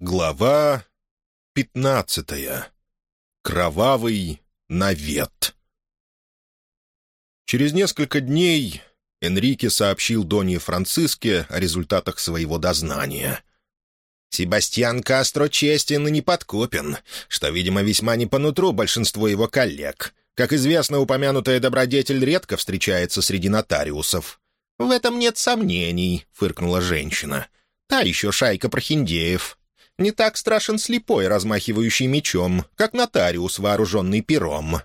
Глава пятнадцатая. Кровавый навет. Через несколько дней Энрике сообщил Доне Франциске о результатах своего дознания. «Себастьян Кастро честен и неподкупен, что, видимо, весьма не по нутру большинству его коллег. Как известно, упомянутая добродетель редко встречается среди нотариусов». «В этом нет сомнений», — фыркнула женщина. «Та еще шайка прохиндеев, не так страшен слепой, размахивающий мечом, как нотариус, вооруженный пером.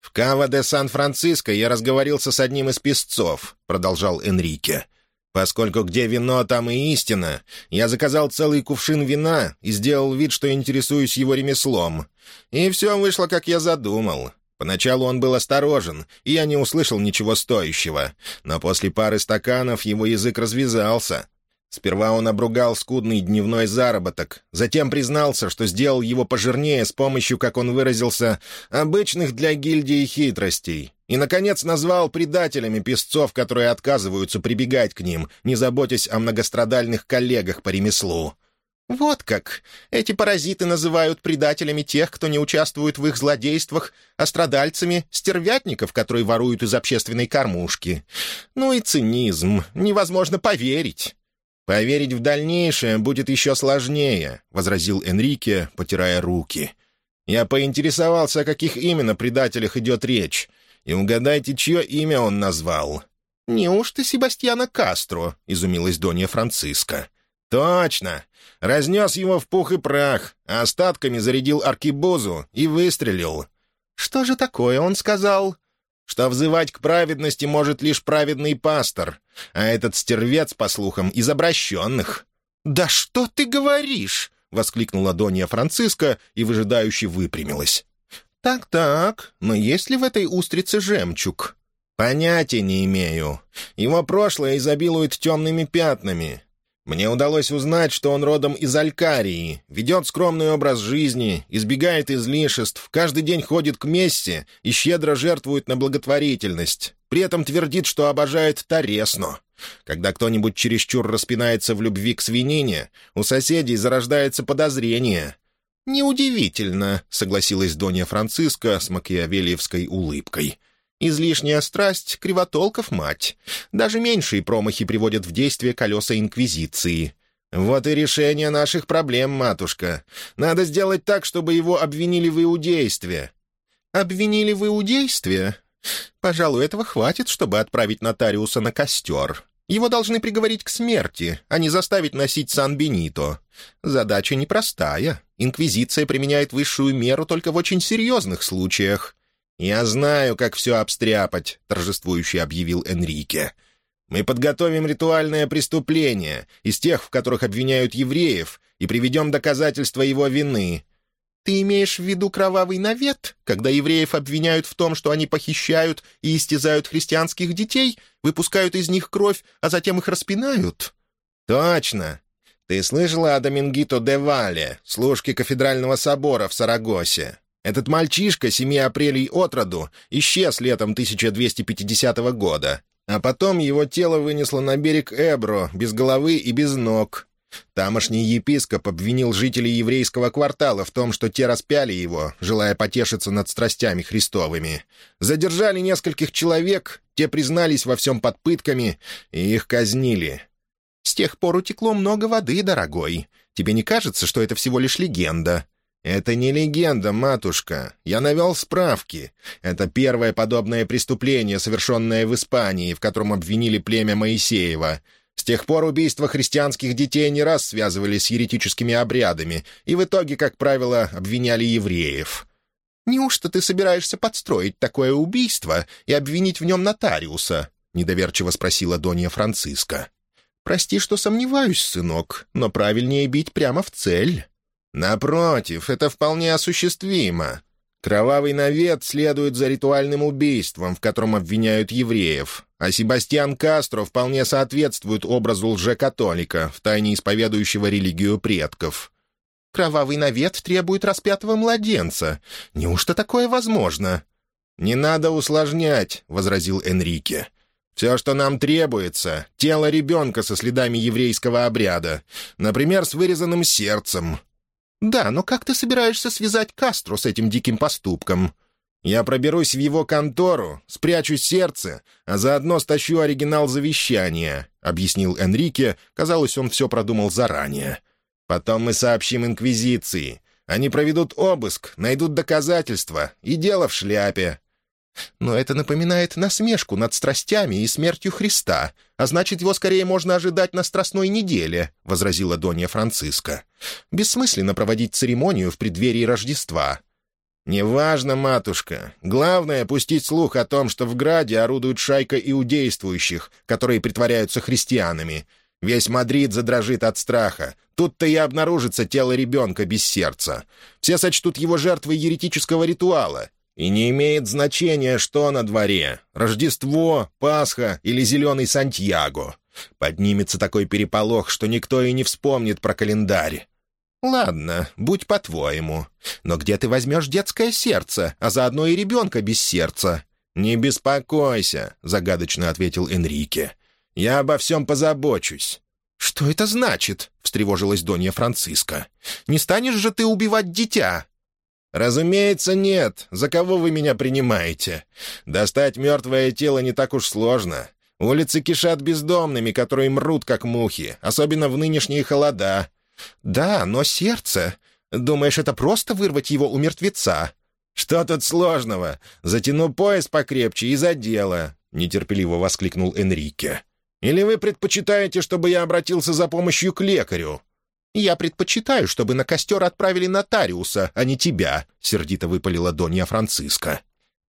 «В Кава де Сан-Франциско я разговорился с одним из песцов», — продолжал Энрике. «Поскольку где вино, там и истина, я заказал целый кувшин вина и сделал вид, что интересуюсь его ремеслом. И все вышло, как я задумал. Поначалу он был осторожен, и я не услышал ничего стоящего. Но после пары стаканов его язык развязался, Сперва он обругал скудный дневной заработок, затем признался, что сделал его пожирнее с помощью, как он выразился, обычных для гильдии хитростей, и, наконец, назвал предателями песцов, которые отказываются прибегать к ним, не заботясь о многострадальных коллегах по ремеслу. «Вот как! Эти паразиты называют предателями тех, кто не участвует в их злодействах, а страдальцами — стервятников, которые воруют из общественной кормушки. Ну и цинизм. Невозможно поверить!» «Поверить в дальнейшее будет еще сложнее», — возразил Энрике, потирая руки. «Я поинтересовался, о каких именно предателях идет речь, и угадайте, чье имя он назвал». «Неужто Себастьяна Кастро?» — изумилась Донья Франциска. «Точно! Разнес его в пух и прах, а остатками зарядил аркибозу и выстрелил». «Что же такое он сказал?» что взывать к праведности может лишь праведный пастор, а этот стервец, по слухам, из обращенных». «Да что ты говоришь?» — воскликнула Донья Франциска и выжидающе выпрямилась. «Так-так, но есть ли в этой устрице жемчуг?» «Понятия не имею. Его прошлое изобилует темными пятнами. Мне удалось узнать, что он родом из Алькарии, ведет скромный образ жизни, избегает излишеств, каждый день ходит к мессе и щедро жертвует на благотворительность. При этом твердит, что обожает Таресну. Когда кто-нибудь чересчур распинается в любви к свинине, у соседей зарождается подозрение. «Неудивительно», — согласилась Донья Франциска с макиавелиевской улыбкой. Излишняя страсть — кривотолков мать. Даже меньшие промахи приводят в действие колеса Инквизиции. Вот и решение наших проблем, матушка. Надо сделать так, чтобы его обвинили в иудействе». «Обвинили в иудействе? Пожалуй, этого хватит, чтобы отправить нотариуса на костер. Его должны приговорить к смерти, а не заставить носить Сан-Бенито. Задача непростая. Инквизиция применяет высшую меру только в очень серьезных случаях. «Я знаю, как все обстряпать», — торжествующе объявил Энрике. «Мы подготовим ритуальное преступление из тех, в которых обвиняют евреев, и приведем доказательства его вины». «Ты имеешь в виду кровавый навет, когда евреев обвиняют в том, что они похищают и истязают христианских детей, выпускают из них кровь, а затем их распинают?» «Точно. Ты слышала о Домингито де Вале, служке кафедрального собора в Сарагосе?» Этот мальчишка, семи апрелей от роду, исчез летом 1250 года, а потом его тело вынесло на берег Эбро, без головы и без ног. Тамошний епископ обвинил жителей еврейского квартала в том, что те распяли его, желая потешиться над страстями Христовыми. Задержали нескольких человек, те признались во всем под пытками, и их казнили. «С тех пор утекло много воды, дорогой. Тебе не кажется, что это всего лишь легенда?» «Это не легенда, матушка. Я навел справки. Это первое подобное преступление, совершенное в Испании, в котором обвинили племя Моисеева. С тех пор убийства христианских детей не раз связывались с еретическими обрядами, и в итоге, как правило, обвиняли евреев». «Неужто ты собираешься подстроить такое убийство и обвинить в нем нотариуса?» — недоверчиво спросила Донья Франциска. «Прости, что сомневаюсь, сынок, но правильнее бить прямо в цель». Напротив, это вполне осуществимо. Кровавый навет следует за ритуальным убийством, в котором обвиняют евреев, а Себастьян Кастро вполне соответствует образу лжекатолика, втайне исповедующего религию предков. «Кровавый навет требует распятого младенца. Неужто такое возможно?» «Не надо усложнять», — возразил Энрике. Все, что нам требуется — тело ребенка со следами еврейского обряда, например, с вырезанным сердцем». «Да, но как ты собираешься связать Кастро с этим диким поступком?» «Я проберусь в его контору, спрячу сердце, а заодно стащу оригинал завещания», — объяснил Энрике. Казалось, он все продумал заранее. «Потом мы сообщим Инквизиции. Они проведут обыск, найдут доказательства, и дело в шляпе. Но это напоминает насмешку над страстями и смертью Христа, а значит, его скорее можно ожидать на Страстной неделе», — возразила Донья Франциска. «Бессмысленно проводить церемонию в преддверии Рождества». «Неважно, матушка. Главное — пустить слух о том, что в Граде орудует шайка иудействующих, которые притворяются христианами. Весь Мадрид задрожит от страха. Тут-то и обнаружится тело ребенка без сердца. Все сочтут его жертвой еретического ритуала. И не имеет значения, что на дворе — Рождество, Пасха или Зеленый Сантьяго. Поднимется такой переполох, что никто и не вспомнит про календарь. «Ладно, будь по-твоему. Но где ты возьмешь детское сердце, а заодно и ребенка без сердца?» «Не беспокойся», — загадочно ответил Энрике. «Я обо всем позабочусь». «Что это значит?» — встревожилась Донья Франциска. «Не станешь же ты убивать дитя?» «Разумеется, нет. За кого вы меня принимаете? Достать мертвое тело не так уж сложно. Улицы кишат бездомными, которые мрут, как мухи, особенно в нынешние холода». «Да, но сердце... Думаешь, это просто вырвать его у мертвеца?» «Что тут сложного? Затяну пояс покрепче и за дело», — нетерпеливо воскликнул Энрике. «Или вы предпочитаете, чтобы я обратился за помощью к лекарю?» «Я предпочитаю, чтобы на костер отправили нотариуса, а не тебя», — сердито выпалила Донья Франциска.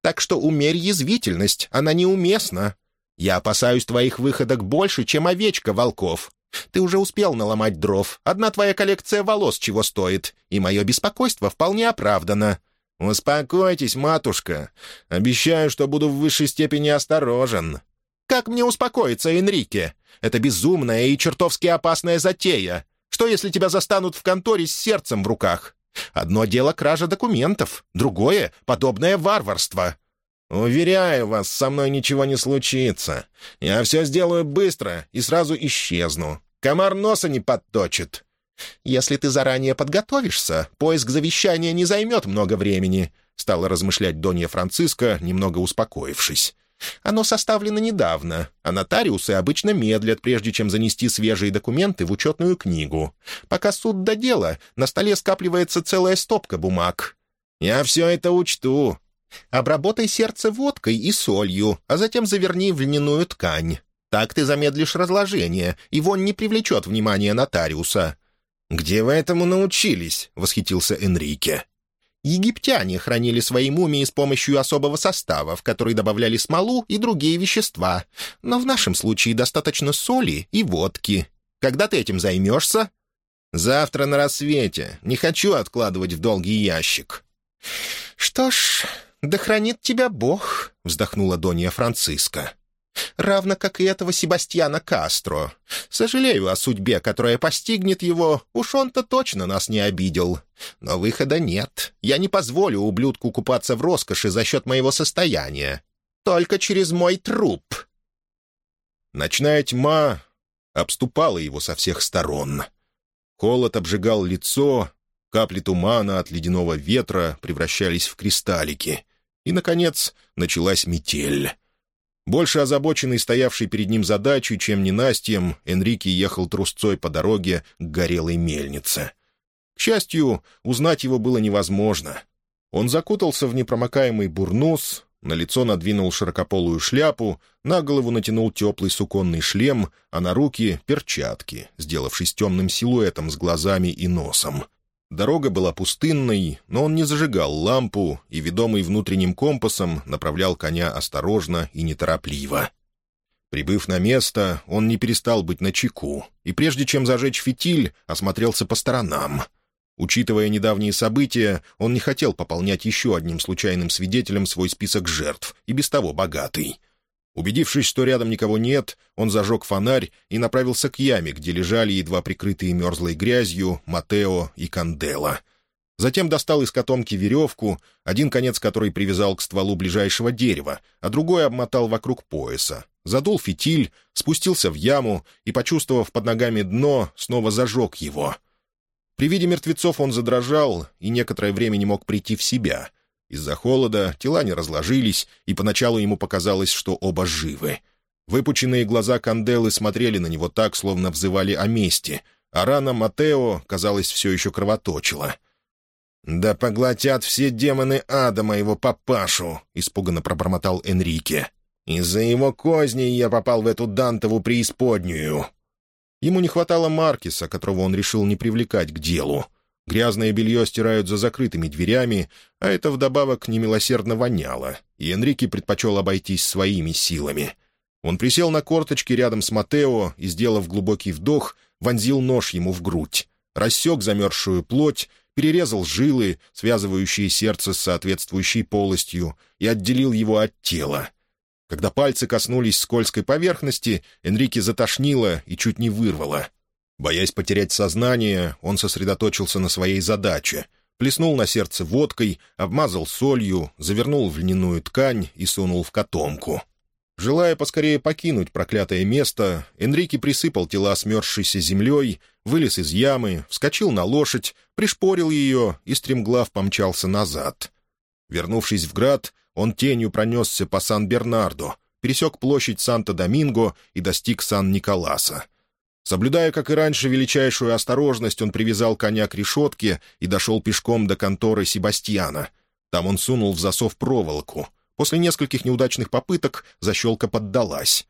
«Так что умерь язвительность, она неуместна. Я опасаюсь твоих выходок больше, чем овечка волков. Ты уже успел наломать дров, одна твоя коллекция волос чего стоит, и мое беспокойство вполне оправдано». «Успокойтесь, матушка. Обещаю, что буду в высшей степени осторожен». «Как мне успокоиться, Энрике? Это безумная и чертовски опасная затея. Что, если тебя застанут в конторе с сердцем в руках? Одно дело кража документов, другое — подобное варварство». «Уверяю вас, со мной ничего не случится. Я все сделаю быстро и сразу исчезну. Комар носа не подточит». «Если ты заранее подготовишься, поиск завещания не займет много времени», — стала размышлять Донья Франциска, немного успокоившись. Оно составлено недавно, а нотариусы обычно медлят, прежде чем занести свежие документы в учетную книгу. Пока суд до дела, на столе скапливается целая стопка бумаг. «Я все это учту». «Обработай сердце водкой и солью, а затем заверни в льняную ткань. Так ты замедлишь разложение, и вонь не привлечет внимания нотариуса». «Где вы этому научились?» — восхитился Энрике. Египтяне хранили свои мумии с помощью особого состава, в который добавляли смолу и другие вещества. Но в нашем случае достаточно соли и водки. Когда ты этим займешься?» «Завтра на рассвете. Не хочу откладывать в долгий ящик». «Что ж, да хранит тебя Бог», — вздохнула Донья Франциска равно как и этого Себастьяна Кастро. Сожалею о судьбе, которая постигнет его, уж он-то точно нас не обидел. Но выхода нет. Я не позволю ублюдку купаться в роскоши за счет моего состояния. Только через мой труп». Ночная тьма обступала его со всех сторон. Холод обжигал лицо, капли тумана от ледяного ветра превращались в кристаллики. И, наконец, началась метель. Больше озабоченный стоявший перед ним задачей, чем ненастьем, Энрике ехал трусцой по дороге к горелой мельнице. К счастью, узнать его было невозможно. Он закутался в непромокаемый бурнус, на лицо надвинул широкополую шляпу, на голову натянул теплый суконный шлем, а на руки — перчатки, сделавшись темным силуэтом с глазами и носом. Дорога была пустынной, но он не зажигал лампу и, ведомый внутренним компасом, направлял коня осторожно и неторопливо. Прибыв на место, он не перестал быть начеку, и прежде чем зажечь фитиль, осмотрелся по сторонам. Учитывая недавние события, он не хотел пополнять еще одним случайным свидетелем свой список жертв, и без того богатый — Убедившись, что рядом никого нет, он зажег фонарь и направился к яме, где лежали едва прикрытые мерзлой грязью Матео и Кандела. Затем достал из котомки веревку, один конец которой привязал к стволу ближайшего дерева, а другой обмотал вокруг пояса. задул фитиль, спустился в яму и, почувствовав под ногами дно, снова зажег его. При виде мертвецов он задрожал и некоторое время не мог прийти в себя. Из-за холода тела не разложились, и поначалу ему показалось, что оба живы. Выпученные глаза Канделы смотрели на него так, словно взывали о мести, а рана Матео, казалось, все еще кровоточила — «Да поглотят все демоны ада моего папашу!» — испуганно пробормотал Энрике. «Из-за его козней я попал в эту Дантову преисподнюю». Ему не хватало Маркиса, которого он решил не привлекать к делу. Грязное белье стирают за закрытыми дверями, а это вдобавок немилосердно воняло, и Энрике предпочел обойтись своими силами. Он присел на корточки рядом с Матео и, сделав глубокий вдох, вонзил нож ему в грудь, рассек замерзшую плоть перерезал жилы, связывающие сердце с соответствующей полостью, и отделил его от тела. Когда пальцы коснулись скользкой поверхности, Энрике затошнило и чуть не вырвало. Боясь потерять сознание, он сосредоточился на своей задаче. Плеснул на сердце водкой, обмазал солью, завернул в льняную ткань и сунул в котомку. Желая поскорее покинуть проклятое место, Энрике присыпал тела смерзшейся землей, вылез из ямы, вскочил на лошадь, пришпорил ее и стремглав помчался назад. Вернувшись в град, он тенью пронесся по Сан-Бернарду, пересек площадь Санта-Доминго и достиг Сан-Николаса. Соблюдая, как и раньше, величайшую осторожность, он привязал коня к решетке и дошел пешком до конторы Себастьяна. Там он сунул в засов проволоку — После нескольких неудачных попыток защелка поддалась.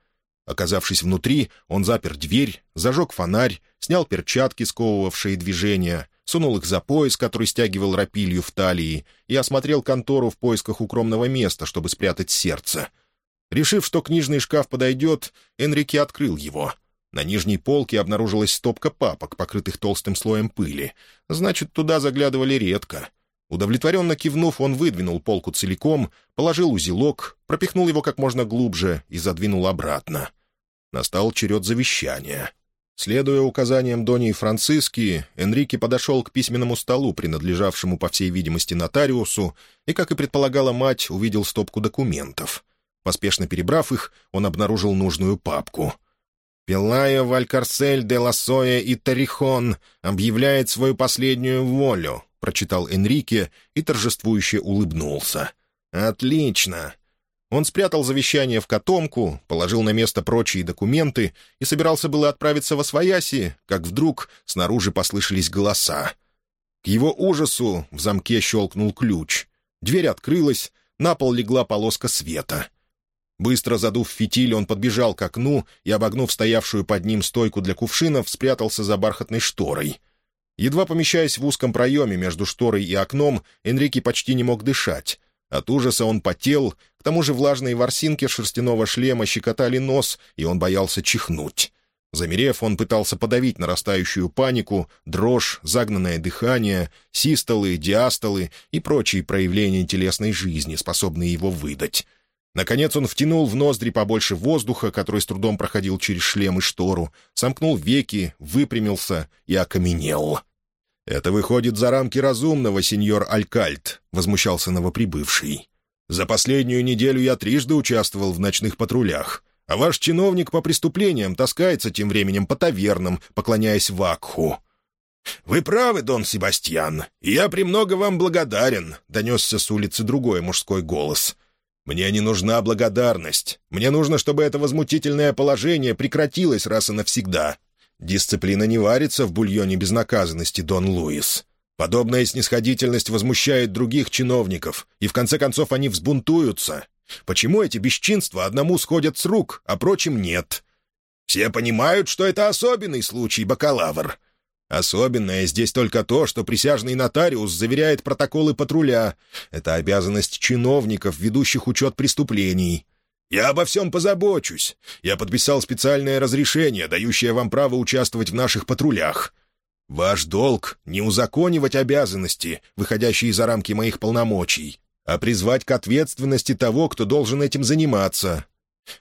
Оказавшись внутри, он запер дверь, зажег фонарь, снял перчатки, сковывавшие движения, сунул их за пояс, который стягивал рапилью в талии, и осмотрел контору в поисках укромного места, чтобы спрятать сердце. Решив, что книжный шкаф подойдет, Энрике открыл его. На нижней полке обнаружилась стопка папок, покрытых толстым слоем пыли. Значит, туда заглядывали редко. Удовлетворенно кивнув, он выдвинул полку целиком, положил узелок, пропихнул его как можно глубже и задвинул обратно. Настал черед завещания. Следуя указаниям Дони и Франциски, Энрике подошел к письменному столу, принадлежавшему, по всей видимости, нотариусу, и, как и предполагала мать, увидел стопку документов. Поспешно перебрав их, он обнаружил нужную папку. «Пелайо Валькарсель де Лассоя и Тарихон объявляет свою последнюю волю», — прочитал Энрике и торжествующе улыбнулся. «Отлично!» Он спрятал завещание в котомку, положил на место прочие документы и собирался было отправиться во свояси, как вдруг снаружи послышались голоса. К его ужасу в замке щелкнул ключ. Дверь открылась, на пол легла полоска света. Быстро задув фитиль, он подбежал к окну и, обогнув стоявшую под ним стойку для кувшинов, спрятался за бархатной шторой. Едва помещаясь в узком проеме между шторой и окном, Энрике почти не мог дышать. От ужаса он потел, к тому же влажные ворсинки шерстяного шлема щекотали нос, и он боялся чихнуть. Замерев, он пытался подавить нарастающую панику, дрожь, загнанное дыхание, систолы, диастолы и прочие проявления телесной жизни, способные его выдать. Наконец он втянул в ноздри побольше воздуха, который с трудом проходил через шлем и штору, сомкнул веки, выпрямился и окаменел. «Это выходит за рамки разумного, сеньор Алькальт», — возмущался новоприбывший. «За последнюю неделю я трижды участвовал в ночных патрулях, а ваш чиновник по преступлениям таскается тем временем по тавернам, поклоняясь Вакху». «Вы правы, Дон Себастьян, и я премного вам благодарен», — донесся с улицы другой мужской голос. «Мне не нужна благодарность. Мне нужно, чтобы это возмутительное положение прекратилось раз и навсегда. Дисциплина не варится в бульоне безнаказанности, Дон Луис. Подобная снисходительность возмущает других чиновников, и в конце концов они взбунтуются. Почему эти бесчинства одному сходят с рук, а прочим нет? Все понимают, что это особенный случай, бакалавр. Особенное здесь только то, что присяжный нотариус заверяет протоколы патруля. Это обязанность чиновников, ведущих учет преступлений. Я обо всем позабочусь. Я подписал специальное разрешение, дающее вам право участвовать в наших патрулях. Ваш долг — не узаконивать обязанности, выходящие за рамки моих полномочий, а призвать к ответственности того, кто должен этим заниматься.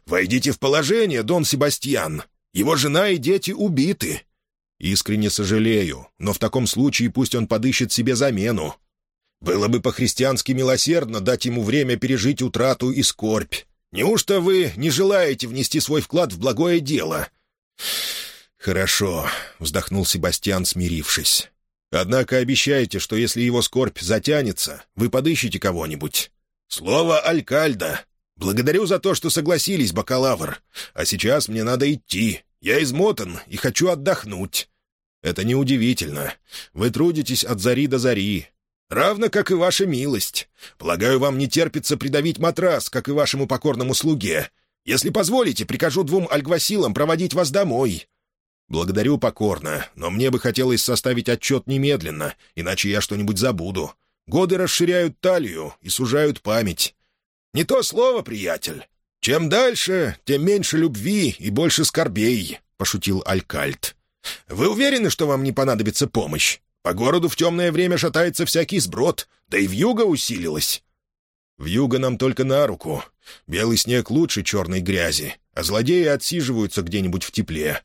Войдите в положение, Дон Себастьян. Его жена и дети убиты. Искренне сожалею, но в таком случае пусть он подыщет себе замену. Было бы по-христиански милосердно дать ему время пережить утрату и скорбь. Неужто вы не желаете внести свой вклад в благое дело?» «Хорошо», — вздохнул Себастьян, смирившись. «Однако обещайте, что если его скорбь затянется, вы подыщете кого-нибудь». «Слово Алькальда. Благодарю за то, что согласились, бакалавр. А сейчас мне надо идти. Я измотан и хочу отдохнуть». «Это неудивительно. Вы трудитесь от зари до зари. Равно, как и ваша милость. Полагаю, вам не терпится придавить матрас, как и вашему покорному слуге. Если позволите, прикажу двум альгвасилам проводить вас домой». «Благодарю покорно, но мне бы хотелось составить отчет немедленно, иначе я что-нибудь забуду. Годы расширяют талию и сужают память». «Не то слово, приятель. Чем дальше, тем меньше любви и больше скорбей», — пошутил Алькальт. «Вы уверены, что вам не понадобится помощь? По городу в темное время шатается всякий сброд, да и вьюга усилилась». «Вьюга нам только на руку. Белый снег лучше черной грязи, а злодеи отсиживаются где-нибудь в тепле.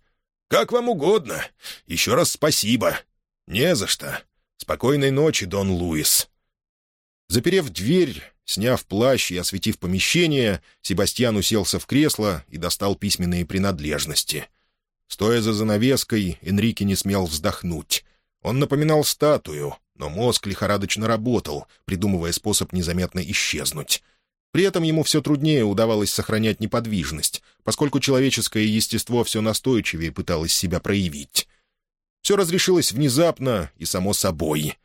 «Как вам угодно. Еще раз спасибо». «Не за что. Спокойной ночи, Дон Луис». Заперев дверь, сняв плащ и осветив помещение, Себастьян уселся в кресло и достал письменные принадлежности. Стоя за занавеской, Энрике не смел вздохнуть. Он напоминал статую, но мозг лихорадочно работал, придумывая способ незаметно исчезнуть. При этом ему все труднее удавалось сохранять неподвижность, поскольку человеческое естество все настойчивее пыталось себя проявить. Все разрешилось внезапно и само собой.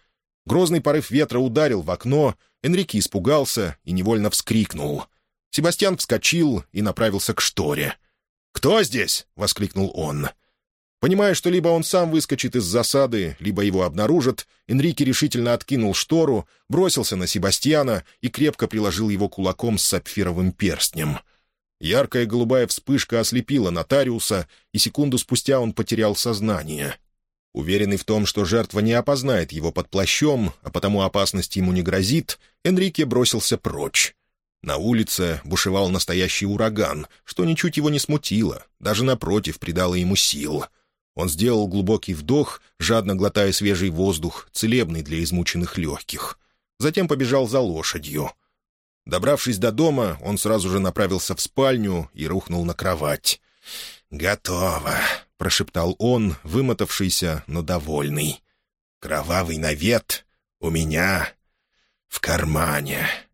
Грозный порыв ветра ударил в окно, Энрике испугался и невольно вскрикнул. Себастьян вскочил и направился к шторе. «Кто здесь?» — воскликнул он. Понимая, что либо он сам выскочит из засады, либо его обнаружат, Энрике решительно откинул штору, бросился на Себастьяна и крепко приложил его кулаком с сапфировым перстнем. Яркая голубая вспышка ослепила нотариуса, и секунду спустя он потерял сознание. Уверенный в том, что жертва не опознает его под плащом, а потому опасность ему не грозит, Энрике бросился прочь. На улице бушевал настоящий ураган, что ничуть его не смутило, даже напротив придало ему сил — он сделал глубокий вдох, жадно глотая свежий воздух, целебный для измученных легких. Затем побежал за лошадью. Добравшись до дома, он сразу же направился в спальню и рухнул на кровать. «Готово», — прошептал он, вымотавшийся, но довольный. «Кровавый навет у меня в кармане».